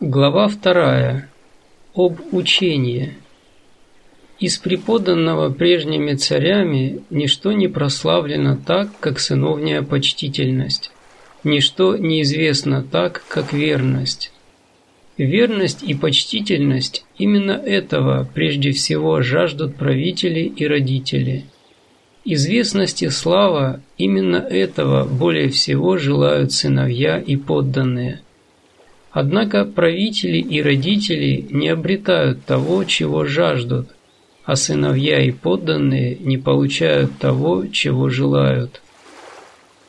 Глава вторая. Об учении. Из преподанного прежними царями ничто не прославлено так, как сыновняя почтительность. Ничто неизвестно так, как верность. Верность и почтительность именно этого прежде всего жаждут правители и родители. Известность и слава именно этого более всего желают сыновья и подданные. Однако правители и родители не обретают того, чего жаждут, а сыновья и подданные не получают того, чего желают.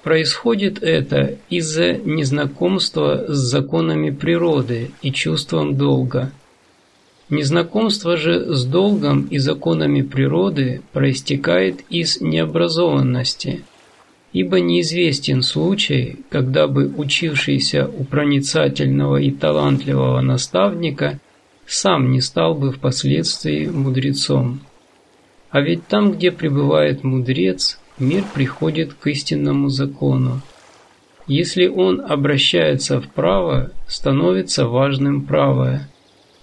Происходит это из-за незнакомства с законами природы и чувством долга. Незнакомство же с долгом и законами природы проистекает из необразованности, ибо неизвестен случай, когда бы учившийся у проницательного и талантливого наставника сам не стал бы впоследствии мудрецом. А ведь там, где пребывает мудрец, мир приходит к истинному закону. Если он обращается вправо, становится важным правое,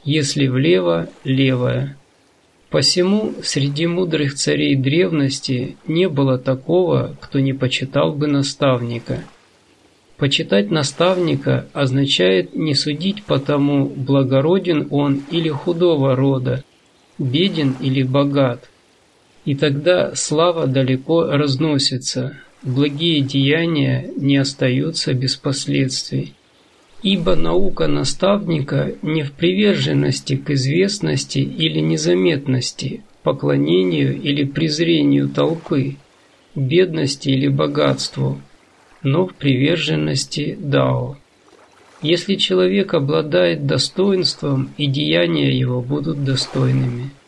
если влево – левое. Посему среди мудрых царей древности не было такого, кто не почитал бы наставника. Почитать наставника означает не судить по тому, благороден он или худого рода, беден или богат – и тогда слава далеко разносится, благие деяния не остаются без последствий. Ибо наука наставника не в приверженности к известности или незаметности, поклонению или презрению толпы, бедности или богатству, но в приверженности Дао. Если человек обладает достоинством, и деяния его будут достойными –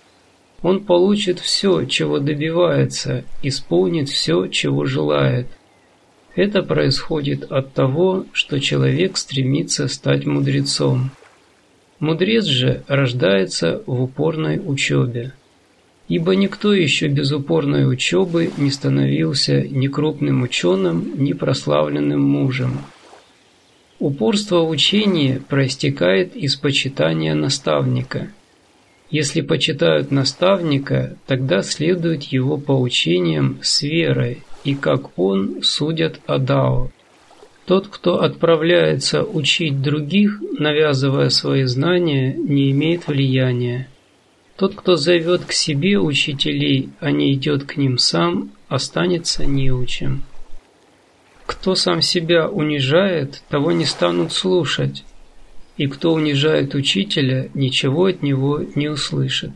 он получит все, чего добивается, исполнит все, чего желает. Это происходит от того, что человек стремится стать мудрецом. Мудрец же рождается в упорной учебе. Ибо никто еще без упорной учебы не становился ни крупным ученым, ни прославленным мужем. Упорство в учении проистекает из почитания наставника – если почитают наставника, тогда следуют его поучениям с верой, и как он судят о Дао. Тот, кто отправляется учить других, навязывая свои знания, не имеет влияния. Тот, кто зовет к себе учителей, а не идет к ним сам, останется неучим. Кто сам себя унижает, того не станут слушать, и кто унижает учителя, ничего от него не услышит.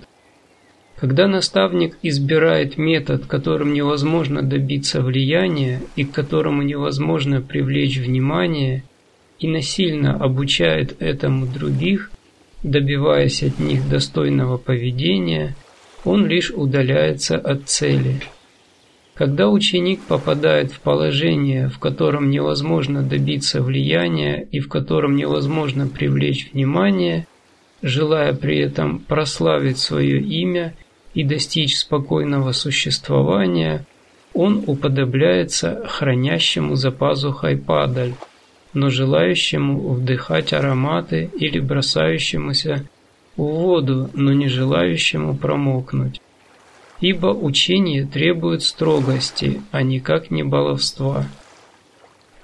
Когда наставник избирает метод, которым невозможно добиться влияния и к которому невозможно привлечь внимание, и насильно обучает этому других, добиваясь от них достойного поведения, он лишь удаляется от цели – когда ученик попадает в положение, в котором невозможно добиться влияния и в котором невозможно привлечь внимание, желая при этом прославить свое имя и достичь спокойного существования, он уподобляется хранящему за пазухой падаль, но желающему вдыхать ароматы или бросающемуся в воду, но не желающему промокнуть ибо учение требует строгости, а никак не баловства.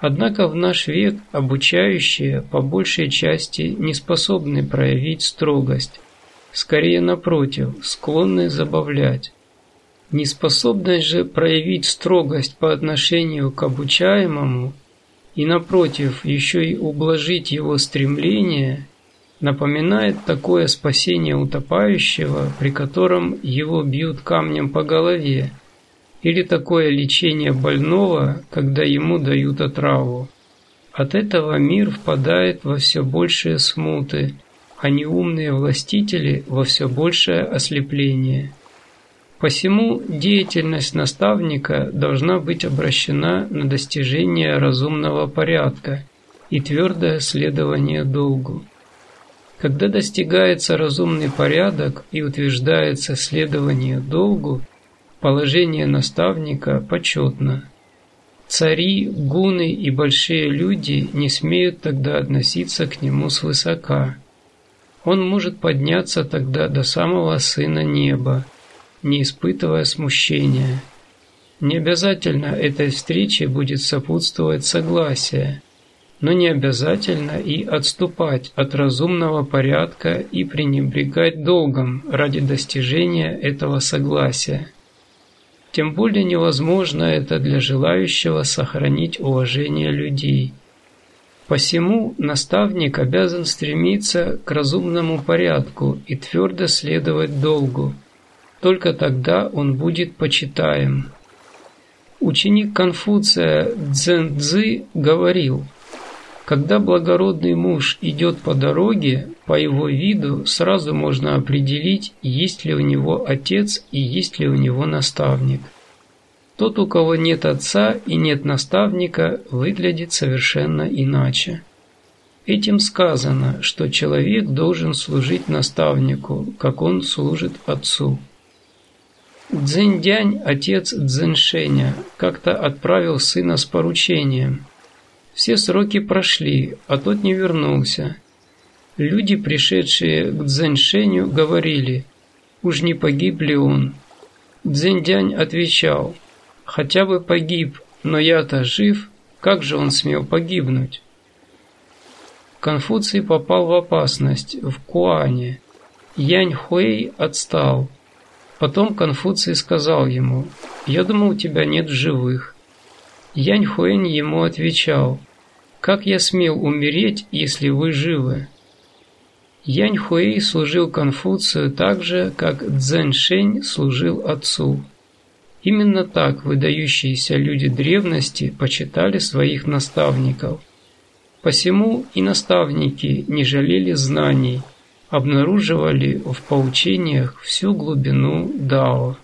Однако в наш век обучающие по большей части не способны проявить строгость, скорее напротив, склонны забавлять. Неспособность же проявить строгость по отношению к обучаемому и, напротив, еще и ублажить его стремление напоминает такое спасение утопающего, при котором его бьют камнем по голове, или такое лечение больного, когда ему дают отраву. От этого мир впадает во все большие смуты, а неумные властители во все большее ослепление. Посему деятельность наставника должна быть обращена на достижение разумного порядка и твердое следование долгу. Когда достигается разумный порядок и утверждается следование долгу, положение наставника почетно. Цари, гуны и большие люди не смеют тогда относиться к нему свысока – он может подняться тогда до самого Сына Неба, не испытывая смущения. Не обязательно этой встрече будет сопутствовать согласие, но не обязательно и отступать от разумного порядка и пренебрегать долгом ради достижения этого согласия. Тем более невозможно это для желающего сохранить уважение людей. Посему наставник обязан стремиться к разумному порядку и твердо следовать долгу. Только тогда он будет почитаем. Ученик Конфуция Цзэнцзы говорил, когда благородный муж идет по дороге, по его виду сразу можно определить, есть ли у него отец и есть ли у него наставник. Тот, у кого нет отца и нет наставника, выглядит совершенно иначе. Этим сказано, что человек должен служить наставнику, как он служит отцу. Цзиньдянь, отец Цзиньшеня, как-то отправил сына с поручением. Все сроки прошли, а тот не вернулся. Люди, пришедшие к Цзиньшеню, говорили, «Уж не погиб ли он?» Цзиньдянь отвечал, «Хотя бы погиб, но я-то жив, как же он смел погибнуть?» Конфуций попал в опасность в Куане. Янь Хуэй отстал. Потом Конфуций сказал ему, «Я думал, тебя нет живых». Янь Хуэнь ему отвечал, «Как я смел умереть, если вы живы?» Янь Хуэй служил Конфуцию так же, как Цзэн Шэнь служил отцу. Именно так выдающиеся люди древности почитали своих наставников. Посему и наставники не жалели знаний – обнаруживали в поучениях всю глубину Дао.